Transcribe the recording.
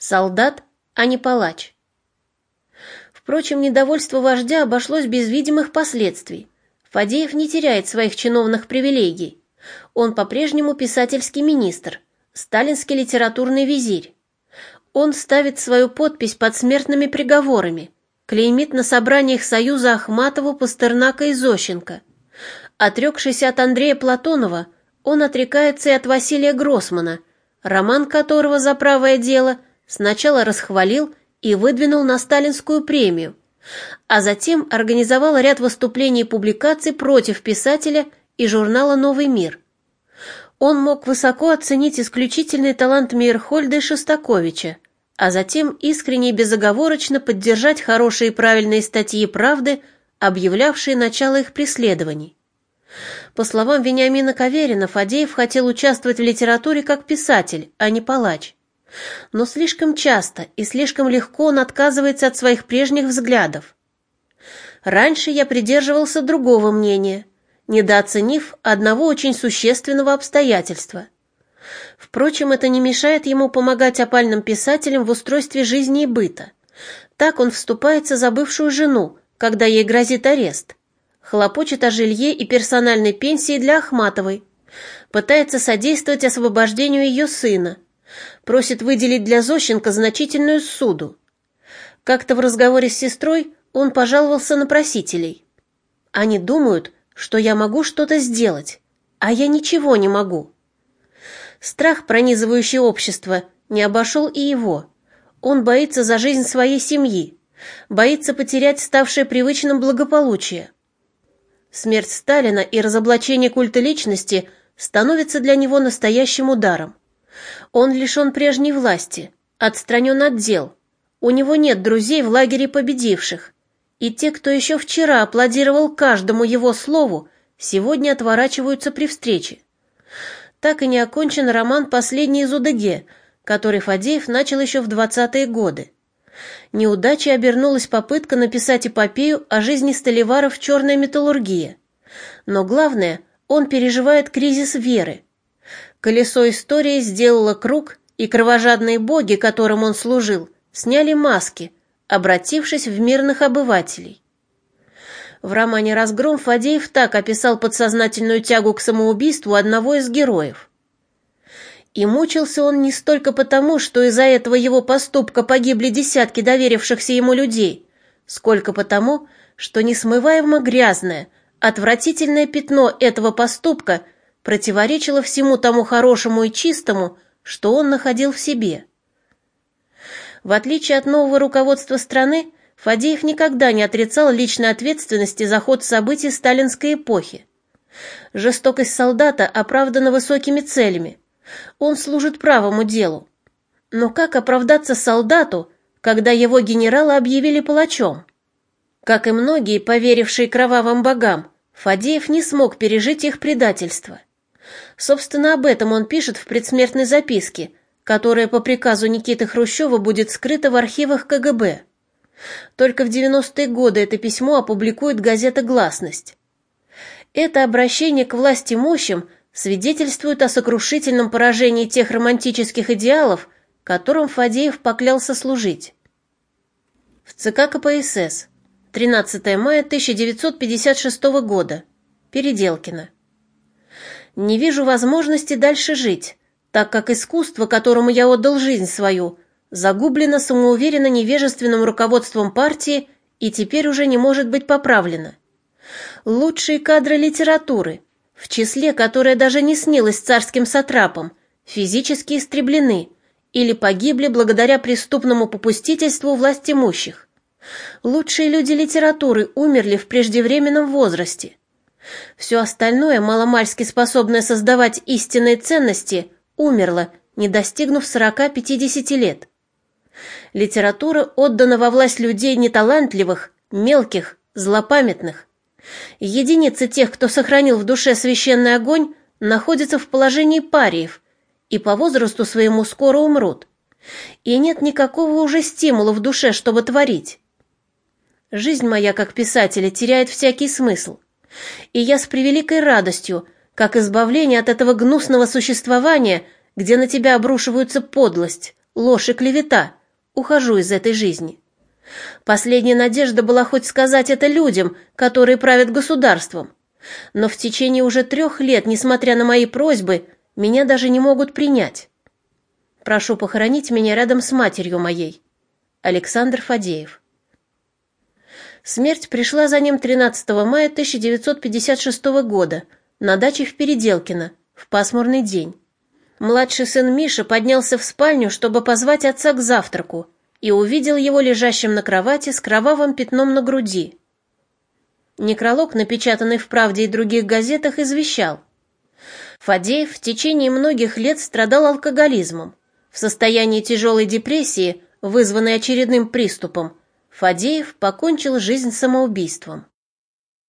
Солдат, а не палач. Впрочем, недовольство вождя обошлось без видимых последствий. Фадеев не теряет своих чиновных привилегий. Он по-прежнему писательский министр, сталинский литературный визирь. Он ставит свою подпись под смертными приговорами, клеймит на собраниях Союза Ахматову, Пастернака и Зощенко. Отрекшись от Андрея Платонова, он отрекается и от Василия Гроссмана, роман которого за правое дело сначала расхвалил и выдвинул на сталинскую премию, а затем организовал ряд выступлений и публикаций против писателя и журнала «Новый мир». Он мог высоко оценить исключительный талант Мейерхольда и Шостаковича, а затем искренне и безоговорочно поддержать хорошие и правильные статьи «Правды», объявлявшие начало их преследований. По словам Вениамина Каверина, Фадеев хотел участвовать в литературе как писатель, а не палач. Но слишком часто и слишком легко он отказывается от своих прежних взглядов. Раньше я придерживался другого мнения, недооценив одного очень существенного обстоятельства. Впрочем, это не мешает ему помогать опальным писателям в устройстве жизни и быта. Так он вступается за бывшую жену, когда ей грозит арест. Хлопочет о жилье и персональной пенсии для Ахматовой. Пытается содействовать освобождению ее сына – Просит выделить для Зощенко значительную суду. Как-то в разговоре с сестрой он пожаловался на просителей. Они думают, что я могу что-то сделать, а я ничего не могу. Страх, пронизывающий общество, не обошел и его. Он боится за жизнь своей семьи, боится потерять ставшее привычным благополучие. Смерть Сталина и разоблачение культа личности становится для него настоящим ударом. Он лишен прежней власти, отстранен от дел. У него нет друзей в лагере победивших. И те, кто еще вчера аплодировал каждому его слову, сегодня отворачиваются при встрече. Так и не окончен роман «Последний из УДГ», который Фадеев начал еще в 20-е годы. Неудачей обернулась попытка написать эпопею о жизни Столивара в «Черная металлургия». Но главное, он переживает кризис веры – Колесо истории сделало круг, и кровожадные боги, которым он служил, сняли маски, обратившись в мирных обывателей. В романе «Разгром» Фадеев так описал подсознательную тягу к самоубийству одного из героев. И мучился он не столько потому, что из-за этого его поступка погибли десятки доверившихся ему людей, сколько потому, что несмываемо грязное, отвратительное пятно этого поступка – противоречило всему тому хорошему и чистому, что он находил в себе. В отличие от нового руководства страны, Фадеев никогда не отрицал личной ответственности за ход событий сталинской эпохи. Жестокость солдата оправдана высокими целями. Он служит правому делу. Но как оправдаться солдату, когда его генерала объявили палачом? Как и многие, поверившие кровавым богам, Фадеев не смог пережить их предательство. Собственно, об этом он пишет в предсмертной записке, которая по приказу Никиты Хрущева будет скрыта в архивах КГБ. Только в 90-е годы это письмо опубликует газета «Гласность». Это обращение к власти мощам свидетельствует о сокрушительном поражении тех романтических идеалов, которым Фадеев поклялся служить. В ЦК КПСС. 13 мая 1956 года. Переделкино не вижу возможности дальше жить, так как искусство, которому я отдал жизнь свою, загублено самоуверенно невежественным руководством партии и теперь уже не может быть поправлено. Лучшие кадры литературы, в числе, которое даже не снилось царским сатрапам, физически истреблены или погибли благодаря преступному попустительству власть имущих. Лучшие люди литературы умерли в преждевременном возрасте. Все остальное, маломальски способное создавать истинные ценности, умерло, не достигнув 40-50 лет. Литература отдана во власть людей неталантливых, мелких, злопамятных. Единицы тех, кто сохранил в душе священный огонь, находятся в положении париев и по возрасту своему скоро умрут. И нет никакого уже стимула в душе, чтобы творить. Жизнь моя, как писателя, теряет всякий смысл – и я с превеликой радостью, как избавление от этого гнусного существования, где на тебя обрушиваются подлость, ложь и клевета. Ухожу из этой жизни. Последняя надежда была хоть сказать это людям, которые правят государством. Но в течение уже трех лет, несмотря на мои просьбы, меня даже не могут принять. Прошу похоронить меня рядом с матерью моей. Александр Фадеев. Смерть пришла за ним 13 мая 1956 года на даче в Переделкино в пасмурный день. Младший сын Миша поднялся в спальню, чтобы позвать отца к завтраку, и увидел его лежащим на кровати с кровавым пятном на груди. Некролог, напечатанный в «Правде» и других газетах, извещал. Фадеев в течение многих лет страдал алкоголизмом. В состоянии тяжелой депрессии, вызванной очередным приступом, Фадеев покончил жизнь самоубийством.